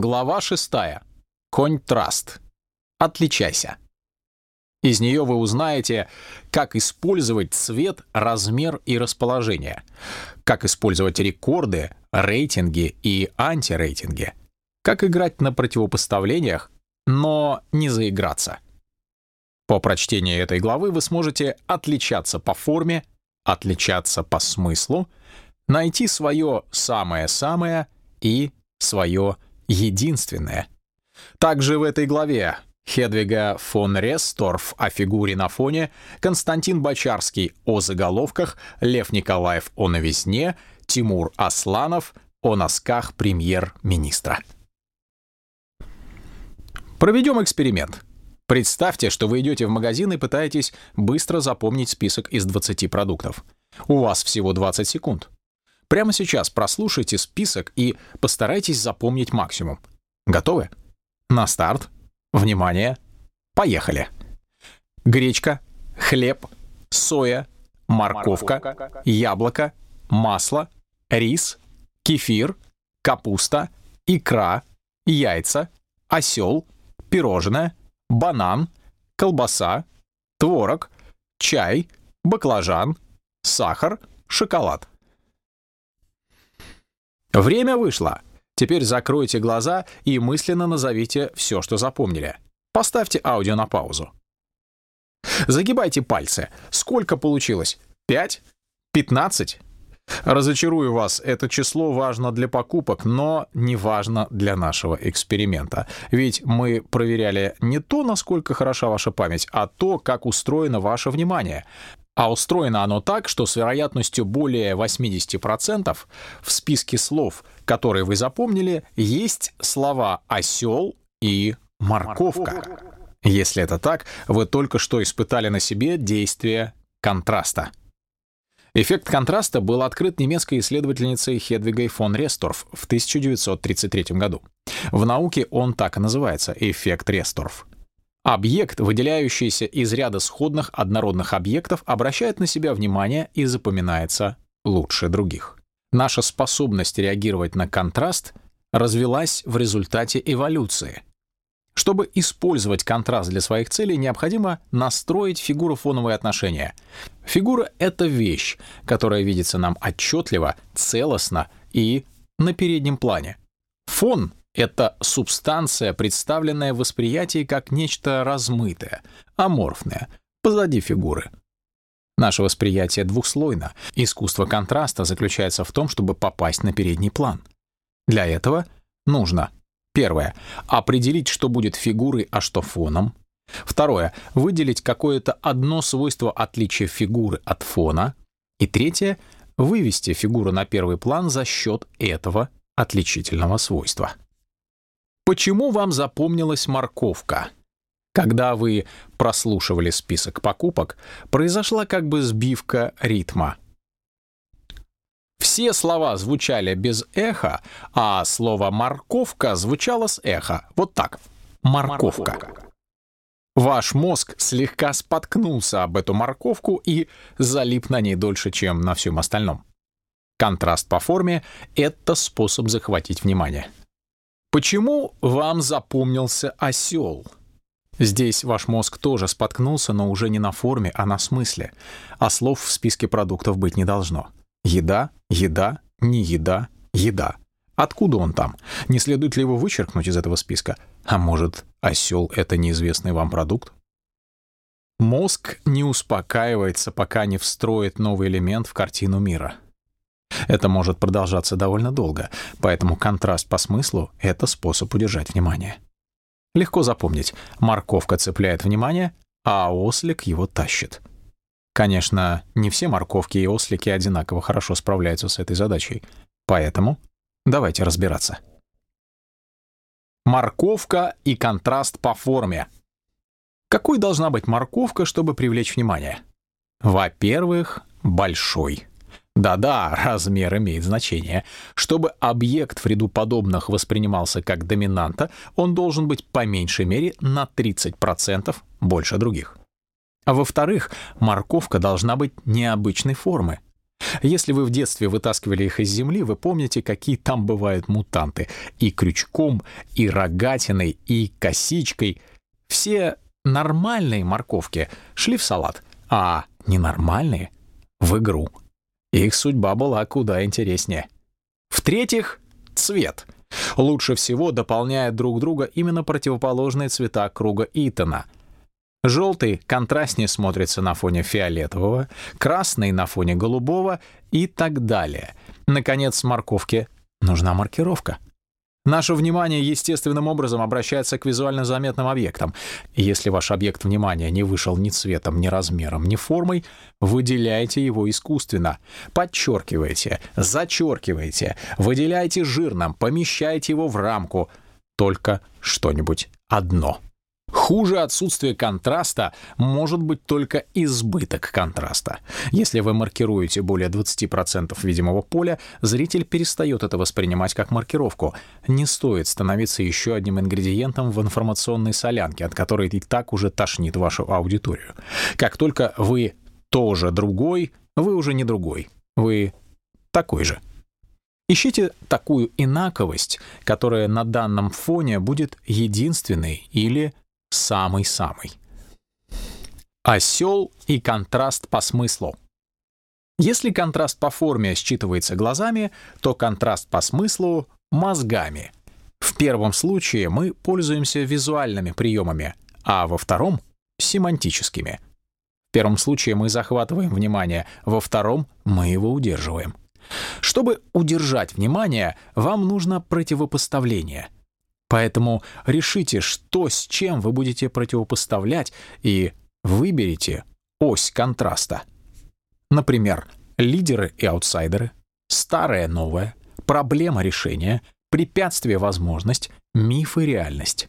Глава 6. Контраст. Отличайся. Из нее вы узнаете, как использовать цвет, размер и расположение, как использовать рекорды, рейтинги и антирейтинги, как играть на противопоставлениях, но не заиграться. По прочтении этой главы вы сможете отличаться по форме, отличаться по смыслу, найти свое самое-самое и свое единственное. Также в этой главе Хедвига фон Ресторф о фигуре на фоне, Константин Бочарский о заголовках, Лев Николаев о новизне, Тимур Асланов о носках премьер-министра. Проведем эксперимент. Представьте, что вы идете в магазин и пытаетесь быстро запомнить список из 20 продуктов. У вас всего 20 секунд. Прямо сейчас прослушайте список и постарайтесь запомнить максимум. Готовы? На старт. Внимание! Поехали! Гречка, хлеб, соя, морковка, яблоко, масло, рис, кефир, капуста, икра, яйца, осел, пирожное, банан, колбаса, творог, чай, баклажан, сахар, шоколад. Время вышло. Теперь закройте глаза и мысленно назовите все, что запомнили. Поставьте аудио на паузу. Загибайте пальцы. Сколько получилось? 5? 15? Разочарую вас, это число важно для покупок, но не важно для нашего эксперимента. Ведь мы проверяли не то, насколько хороша ваша память, а то, как устроено ваше внимание. А устроено оно так, что с вероятностью более 80% в списке слов, которые вы запомнили, есть слова «осел» и «морковка». Если это так, вы только что испытали на себе действие контраста. Эффект контраста был открыт немецкой исследовательницей Хедвигой фон Ресторф в 1933 году. В науке он так и называется — эффект Ресторф. Объект, выделяющийся из ряда сходных однородных объектов, обращает на себя внимание и запоминается лучше других. Наша способность реагировать на контраст развилась в результате эволюции. Чтобы использовать контраст для своих целей, необходимо настроить фигуру фоновые отношения. Фигура — это вещь, которая видится нам отчетливо, целостно и на переднем плане. Фон это субстанция, представленная в восприятии как нечто размытое, аморфное, позади фигуры. Наше восприятие двухслойно. Искусство контраста заключается в том, чтобы попасть на передний план. Для этого нужно Первое. Определить, что будет фигурой, а что фоном. Второе. Выделить какое-то одно свойство отличия фигуры от фона. И третье. Вывести фигуру на первый план за счет этого отличительного свойства. Почему вам запомнилась морковка? Когда вы прослушивали список покупок, произошла как бы сбивка ритма. Все слова звучали без эха, а слово «морковка» звучало с эха. Вот так. Морковка. Ваш мозг слегка споткнулся об эту морковку и залип на ней дольше, чем на всем остальном. Контраст по форме — это способ захватить внимание. Почему вам запомнился осел? Здесь ваш мозг тоже споткнулся, но уже не на форме, а на смысле. А слов в списке продуктов быть не должно. Еда, еда, не еда, еда. Откуда он там? Не следует ли его вычеркнуть из этого списка? А может, осел — это неизвестный вам продукт? Мозг не успокаивается, пока не встроит новый элемент в картину мира. Это может продолжаться довольно долго, поэтому контраст по смыслу — это способ удержать внимание. Легко запомнить, морковка цепляет внимание, а ослик его тащит. Конечно, не все морковки и ослики одинаково хорошо справляются с этой задачей, поэтому давайте разбираться. Морковка и контраст по форме. Какой должна быть морковка, чтобы привлечь внимание? Во-первых, большой. Да-да, размер имеет значение. Чтобы объект в ряду подобных воспринимался как доминанта, он должен быть по меньшей мере на 30% больше других. А во-вторых, морковка должна быть необычной формы. Если вы в детстве вытаскивали их из земли, вы помните, какие там бывают мутанты. И крючком, и рогатиной, и косичкой. Все нормальные морковки шли в салат, а ненормальные — в игру. Их судьба была куда интереснее. В-третьих, цвет. Лучше всего дополняют друг друга именно противоположные цвета круга Итона — Желтый контрастнее смотрится на фоне фиолетового, красный на фоне голубого и так далее. Наконец, морковке нужна маркировка. Наше внимание естественным образом обращается к визуально заметным объектам. Если ваш объект внимания не вышел ни цветом, ни размером, ни формой, выделяйте его искусственно. Подчеркивайте, зачеркивайте, выделяйте жирным, помещайте его в рамку. Только что-нибудь одно — Хуже отсутствия контраста может быть только избыток контраста. Если вы маркируете более 20% видимого поля, зритель перестает это воспринимать как маркировку. Не стоит становиться еще одним ингредиентом в информационной солянке, от которой и так уже тошнит вашу аудиторию. Как только вы тоже другой, вы уже не другой. Вы такой же. Ищите такую инаковость, которая на данном фоне будет единственной или самый-самый. Осел и контраст по смыслу. Если контраст по форме считывается глазами, то контраст по смыслу — мозгами. В первом случае мы пользуемся визуальными приемами, а во втором — семантическими. В первом случае мы захватываем внимание, во втором — мы его удерживаем. Чтобы удержать внимание, вам нужно противопоставление — Поэтому решите, что с чем вы будете противопоставлять, и выберите ось контраста. Например, лидеры и аутсайдеры, старое новое, проблема решения, препятствие возможность, миф и реальность.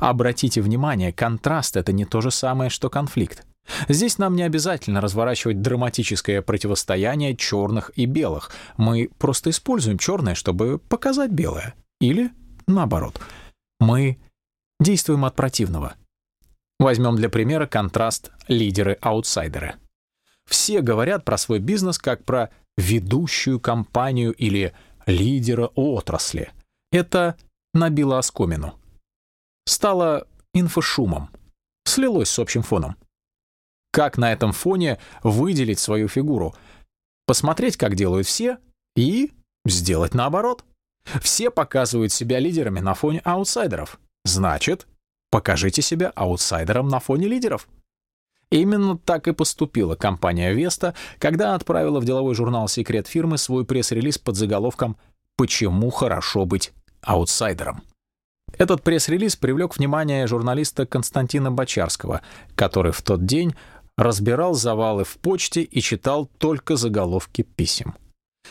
Обратите внимание, контраст — это не то же самое, что конфликт. Здесь нам не обязательно разворачивать драматическое противостояние черных и белых. Мы просто используем черное, чтобы показать белое. Или наоборот — мы действуем от противного. Возьмем для примера контраст лидеры-аутсайдеры. Все говорят про свой бизнес как про ведущую компанию или лидера отрасли. Это набило оскомину. Стало инфошумом. Слилось с общим фоном. Как на этом фоне выделить свою фигуру? Посмотреть, как делают все, и сделать наоборот. Все показывают себя лидерами на фоне аутсайдеров. Значит, покажите себя аутсайдером на фоне лидеров. Именно так и поступила компания Веста, когда отправила в деловой журнал «Секрет фирмы» свой пресс-релиз под заголовком «Почему хорошо быть аутсайдером?». Этот пресс-релиз привлек внимание журналиста Константина Бочарского, который в тот день разбирал завалы в почте и читал только заголовки писем.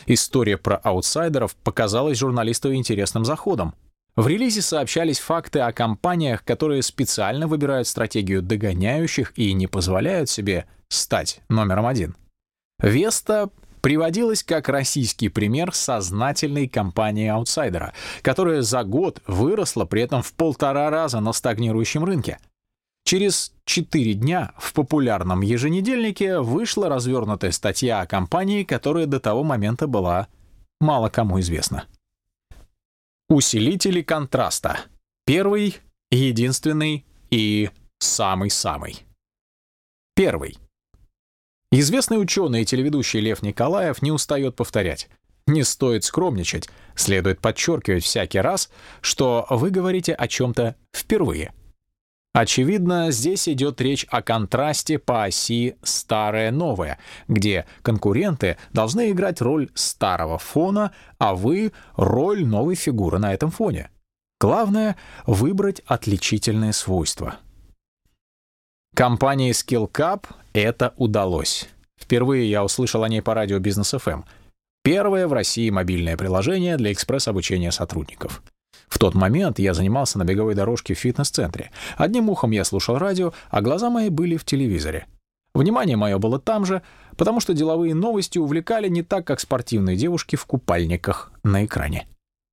История про аутсайдеров показалась журналисту интересным заходом. В релизе сообщались факты о компаниях, которые специально выбирают стратегию догоняющих и не позволяют себе стать номером один. Веста приводилась как российский пример сознательной компании аутсайдера, которая за год выросла при этом в полтора раза на стагнирующем рынке — Через четыре дня в популярном еженедельнике вышла развернутая статья о компании, которая до того момента была мало кому известна. Усилители контраста. Первый, единственный и самый-самый. Первый. Известный ученый и телеведущий Лев Николаев не устает повторять. Не стоит скромничать, следует подчеркивать всякий раз, что вы говорите о чем-то впервые — Очевидно, здесь идет речь о контрасте по оси старое-новое, где конкуренты должны играть роль старого фона, а вы — роль новой фигуры на этом фоне. Главное — выбрать отличительные свойства. Компании SkillCap это удалось. Впервые я услышал о ней по радио Бизнес FM. Первое в России мобильное приложение для экспресс-обучения сотрудников. В тот момент я занимался на беговой дорожке в фитнес-центре. Одним ухом я слушал радио, а глаза мои были в телевизоре. Внимание мое было там же, потому что деловые новости увлекали не так, как спортивные девушки в купальниках на экране.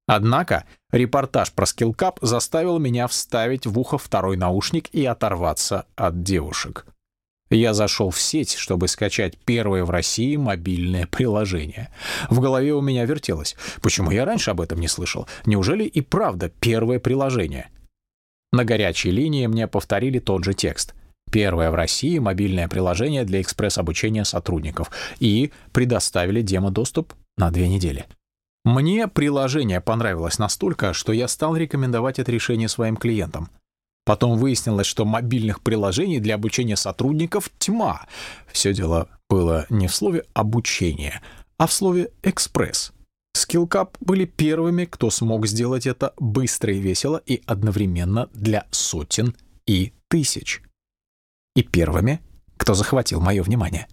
Однако репортаж про скиллкап заставил меня вставить в ухо второй наушник и оторваться от девушек. Я зашел в сеть, чтобы скачать первое в России мобильное приложение. В голове у меня вертелось. Почему я раньше об этом не слышал? Неужели и правда первое приложение? На горячей линии мне повторили тот же текст. Первое в России мобильное приложение для экспресс-обучения сотрудников. И предоставили демо-доступ на две недели. Мне приложение понравилось настолько, что я стал рекомендовать это решение своим клиентам. Потом выяснилось, что мобильных приложений для обучения сотрудников тьма. Все дело было не в слове «обучение», а в слове «экспресс». Skillcap были первыми, кто смог сделать это быстро и весело и одновременно для сотен и тысяч. И первыми, кто захватил мое внимание.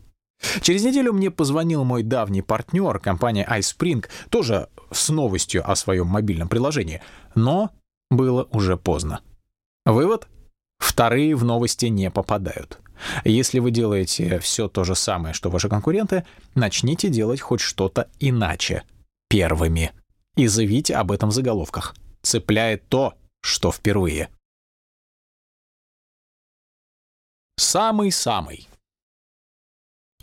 Через неделю мне позвонил мой давний партнер, компания iSpring, тоже с новостью о своем мобильном приложении, но было уже поздно. Вывод? Вторые в новости не попадают. Если вы делаете все то же самое, что ваши конкуренты, начните делать хоть что-то иначе. Первыми. И заявите об этом в заголовках. Цепляет то, что впервые. Самый-самый.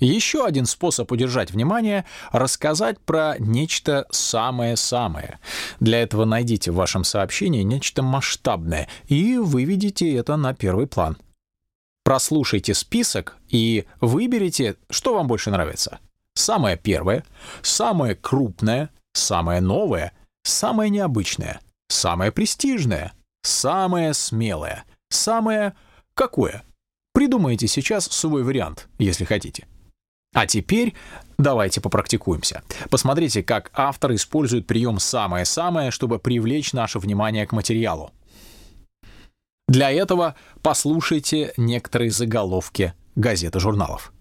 Еще один способ удержать внимание — рассказать про нечто самое-самое. Для этого найдите в вашем сообщении нечто масштабное и выведите это на первый план. Прослушайте список и выберите, что вам больше нравится. Самое первое, самое крупное, самое новое, самое необычное, самое престижное, самое смелое, самое какое. Придумайте сейчас свой вариант, если хотите. А теперь давайте попрактикуемся. Посмотрите, как автор использует прием «самое-самое», чтобы привлечь наше внимание к материалу. Для этого послушайте некоторые заголовки газет и журналов.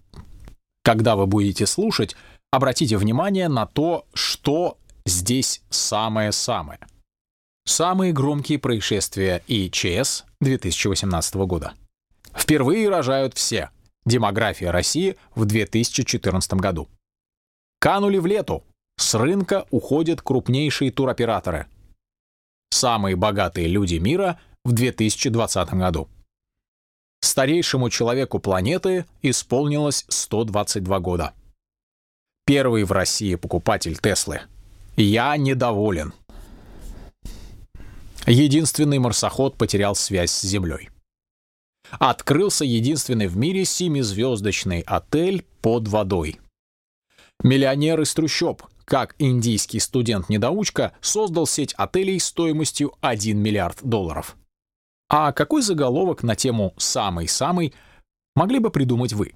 Когда вы будете слушать, обратите внимание на то, что здесь самое-самое. Самые громкие происшествия ИЧС 2018 года. Впервые рожают все — Демография России в 2014 году. Канули в лету. С рынка уходят крупнейшие туроператоры. Самые богатые люди мира в 2020 году. Старейшему человеку планеты исполнилось 122 года. Первый в России покупатель Теслы. Я недоволен. Единственный марсоход потерял связь с Землей открылся единственный в мире семизвездочный отель под водой. Миллионер из трущоб, как индийский студент-недоучка, создал сеть отелей стоимостью 1 миллиард долларов. А какой заголовок на тему «самый-самый» могли бы придумать вы?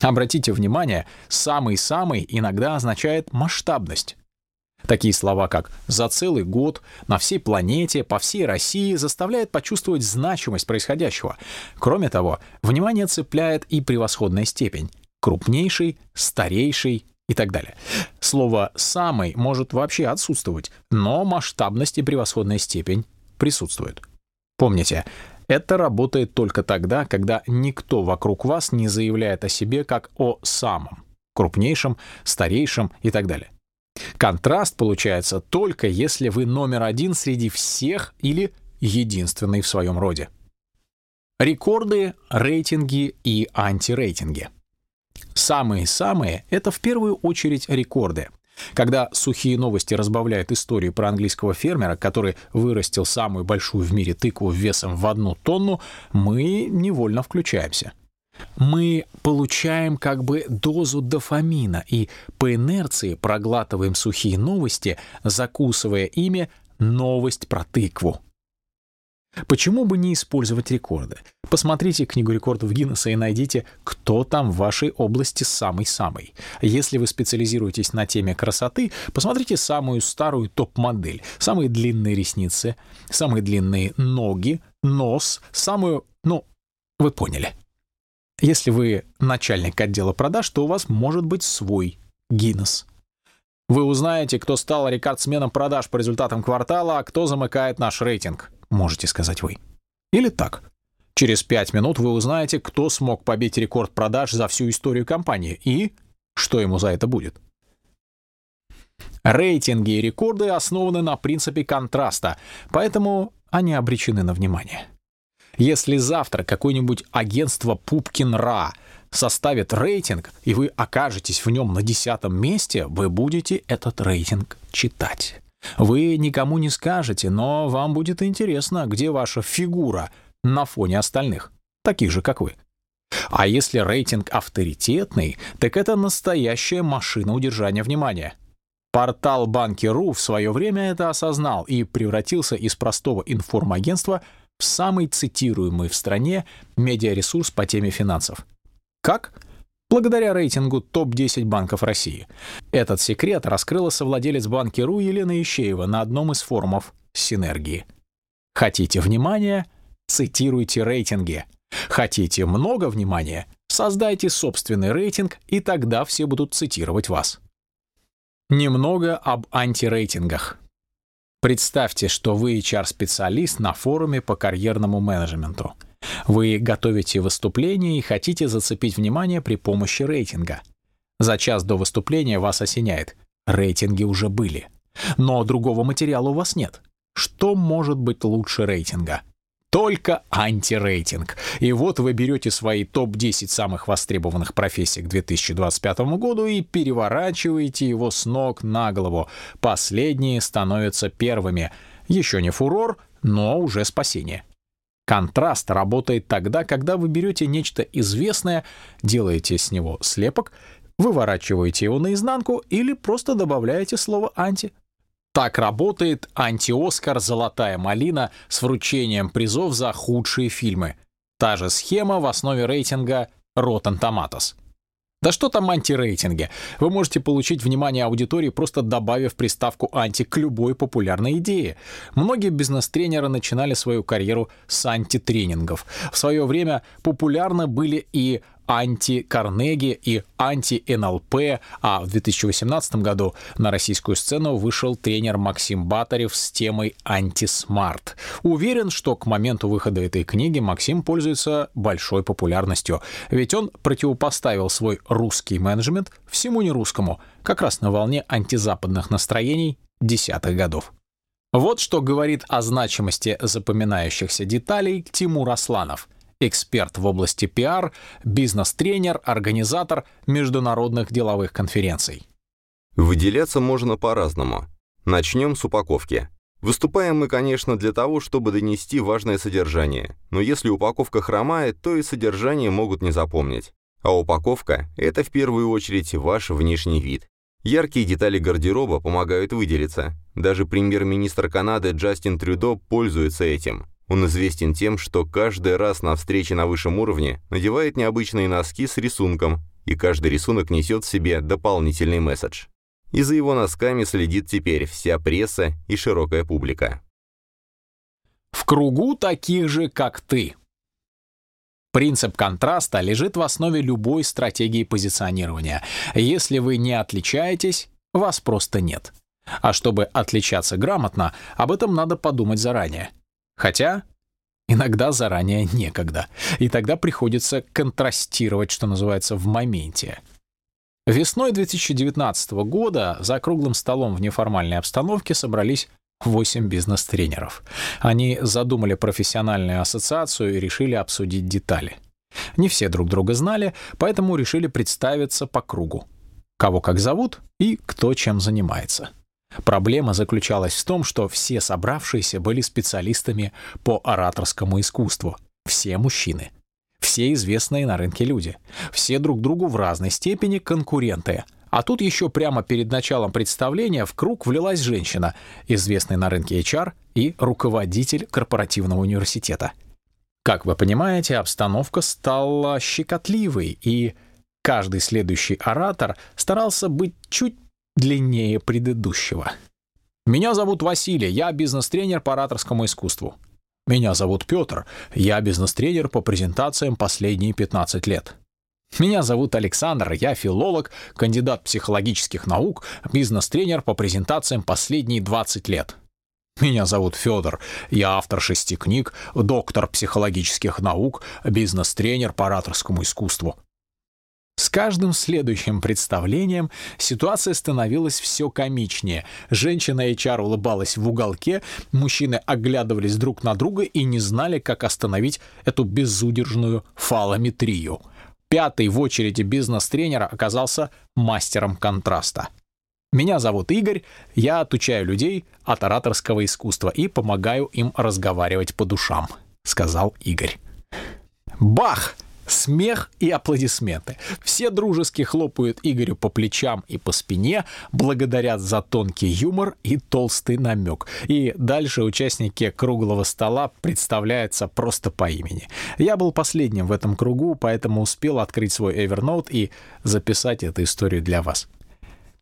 Обратите внимание, «самый-самый» иногда означает масштабность. Такие слова, как «за целый год», «на всей планете», «по всей России» заставляют почувствовать значимость происходящего. Кроме того, внимание цепляет и превосходная степень — крупнейший, старейший и так далее. Слово «самый» может вообще отсутствовать, но масштабность и превосходная степень присутствуют. Помните, это работает только тогда, когда никто вокруг вас не заявляет о себе как о самом, крупнейшем, старейшем и так далее. Контраст получается только если вы номер один среди всех или единственный в своем роде. Рекорды, рейтинги и антирейтинги. Самые-самые — это в первую очередь рекорды. Когда сухие новости разбавляют историю про английского фермера, который вырастил самую большую в мире тыкву весом в одну тонну, мы невольно включаемся мы получаем как бы дозу дофамина и по инерции проглатываем сухие новости, закусывая ими новость про тыкву. Почему бы не использовать рекорды? Посмотрите книгу рекордов Гиннесса и найдите, кто там в вашей области самый-самый. Если вы специализируетесь на теме красоты, посмотрите самую старую топ-модель, самые длинные ресницы, самые длинные ноги, нос, самую... Ну, вы поняли. Если вы начальник отдела продаж, то у вас может быть свой Гиннес. Вы узнаете, кто стал рекордсменом продаж по результатам квартала, а кто замыкает наш рейтинг, можете сказать вы. Или так. Через пять минут вы узнаете, кто смог побить рекорд продаж за всю историю компании и что ему за это будет. Рейтинги и рекорды основаны на принципе контраста, поэтому они обречены на внимание. Если завтра какое-нибудь агентство Пупкин-Ра составит рейтинг, и вы окажетесь в нем на десятом месте, вы будете этот рейтинг читать. Вы никому не скажете, но вам будет интересно, где ваша фигура на фоне остальных, таких же, как вы. А если рейтинг авторитетный, так это настоящая машина удержания внимания. Портал Банки.ру в свое время это осознал и превратился из простого информагентства самый цитируемый в стране медиаресурс по теме финансов. Как? Благодаря рейтингу топ-10 банков России. Этот секрет раскрыла совладелец Банки.ру Елена Ищеева на одном из форумов «Синергии». Хотите внимания? Цитируйте рейтинги. Хотите много внимания? Создайте собственный рейтинг, и тогда все будут цитировать вас. Немного об антирейтингах. Представьте, что вы HR-специалист на форуме по карьерному менеджменту. Вы готовите выступление и хотите зацепить внимание при помощи рейтинга. За час до выступления вас осеняет. Рейтинги уже были. Но другого материала у вас нет. Что может быть лучше рейтинга? Только антирейтинг. И вот вы берете свои топ-10 самых востребованных профессий к 2025 году и переворачиваете его с ног на голову. Последние становятся первыми. Еще не фурор, но уже спасение. Контраст работает тогда, когда вы берете нечто известное, делаете с него слепок, выворачиваете его наизнанку или просто добавляете слово «анти». Так работает анти-Оскар «Золотая малина» с вручением призов за худшие фильмы. Та же схема в основе рейтинга Rotten Tomatoes. Да что там антирейтинги? Вы можете получить внимание аудитории, просто добавив приставку «анти» к любой популярной идее. Многие бизнес-тренеры начинали свою карьеру с антитренингов. В свое время популярны были и анти-Карнеги и анти-НЛП, а в 2018 году на российскую сцену вышел тренер Максим Батарев с темой «Анти-SMART». Уверен, что к моменту выхода этой книги Максим пользуется большой популярностью, ведь он противопоставил свой русский менеджмент всему нерусскому, как раз на волне антизападных настроений десятых годов. Вот что говорит о значимости запоминающихся деталей Тимур Асланов — эксперт в области пиар, бизнес-тренер, организатор международных деловых конференций. Выделяться можно по-разному. Начнем с упаковки. Выступаем мы, конечно, для того, чтобы донести важное содержание, но если упаковка хромает, то и содержание могут не запомнить. А упаковка – это в первую очередь ваш внешний вид. Яркие детали гардероба помогают выделиться. Даже премьер-министр Канады Джастин Трюдо пользуется этим. Он известен тем, что каждый раз на встрече на высшем уровне надевает необычные носки с рисунком, и каждый рисунок несет в себе дополнительный месседж. И за его носками следит теперь вся пресса и широкая публика. В кругу таких же, как ты. Принцип контраста лежит в основе любой стратегии позиционирования. Если вы не отличаетесь, вас просто нет. А чтобы отличаться грамотно, об этом надо подумать заранее. Хотя иногда заранее некогда, и тогда приходится контрастировать, что называется, в моменте. Весной 2019 года за круглым столом в неформальной обстановке собрались восемь бизнес-тренеров. Они задумали профессиональную ассоциацию и решили обсудить детали. Не все друг друга знали, поэтому решили представиться по кругу. Кого как зовут и кто чем занимается. Проблема заключалась в том, что все собравшиеся были специалистами по ораторскому искусству. Все мужчины. Все известные на рынке люди. Все друг другу в разной степени конкуренты. А тут еще прямо перед началом представления в круг влилась женщина, известный на рынке HR и руководитель корпоративного университета. Как вы понимаете, обстановка стала щекотливой, и каждый следующий оратор старался быть чуть длиннее предыдущего. Меня зовут Василий, я бизнес-тренер по ораторскому искусству. Меня зовут Петр, я бизнес-тренер по презентациям последние 15 лет. Меня зовут Александр, я филолог, кандидат психологических наук, бизнес-тренер по презентациям последние 20 лет. Меня зовут Федор, я автор шести книг, доктор психологических наук, бизнес-тренер по ораторскому искусству. С каждым следующим представлением ситуация становилась все комичнее. Женщина HR улыбалась в уголке, мужчины оглядывались друг на друга и не знали, как остановить эту безудержную фалометрию. Пятый в очереди бизнес-тренера оказался мастером контраста. Меня зовут Игорь, я отучаю людей от ораторского искусства и помогаю им разговаривать по душам, сказал Игорь. Бах! Смех и аплодисменты. Все дружески хлопают Игорю по плечам и по спине, благодарят за тонкий юмор и толстый намек. И дальше участники круглого стола представляются просто по имени. Я был последним в этом кругу, поэтому успел открыть свой Evernote и записать эту историю для вас.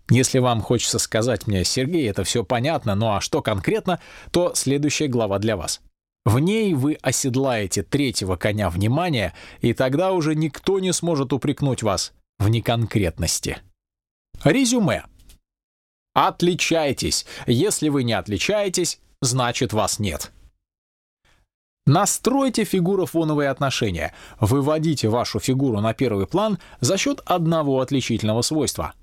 Если вам хочется сказать мне, Сергей, это все понятно, ну а что конкретно, то следующая глава для вас. В ней вы оседлаете третьего коня внимания, и тогда уже никто не сможет упрекнуть вас в неконкретности. Резюме. Отличайтесь. Если вы не отличаетесь, значит вас нет. Настройте фигуро-фоновые отношения. Выводите вашу фигуру на первый план за счет одного отличительного свойства.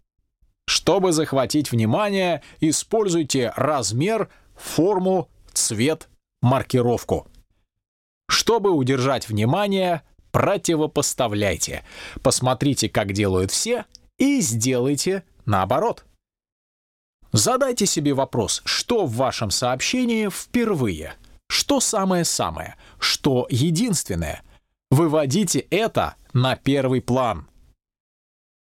Чтобы захватить внимание, используйте размер, форму, цвет маркировку. Чтобы удержать внимание, противопоставляйте. Посмотрите, как делают все, и сделайте наоборот. Задайте себе вопрос, что в вашем сообщении впервые, что самое-самое, что единственное. Выводите это на первый план.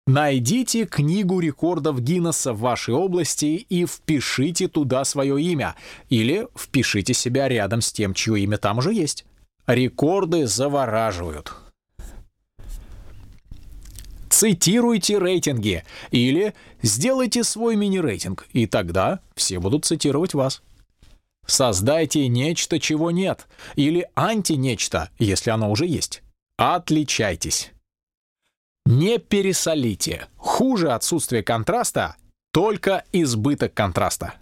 Найдите книгу рекордов Гиннесса в вашей области и впишите туда свое имя. Или впишите себя рядом с тем, чье имя там уже есть. Рекорды завораживают. Цитируйте рейтинги или сделайте свой мини-рейтинг, и тогда все будут цитировать вас. Создайте нечто, чего нет, или анти-нечто, если оно уже есть. Отличайтесь. Не пересолите. Хуже отсутствие контраста, только избыток контраста.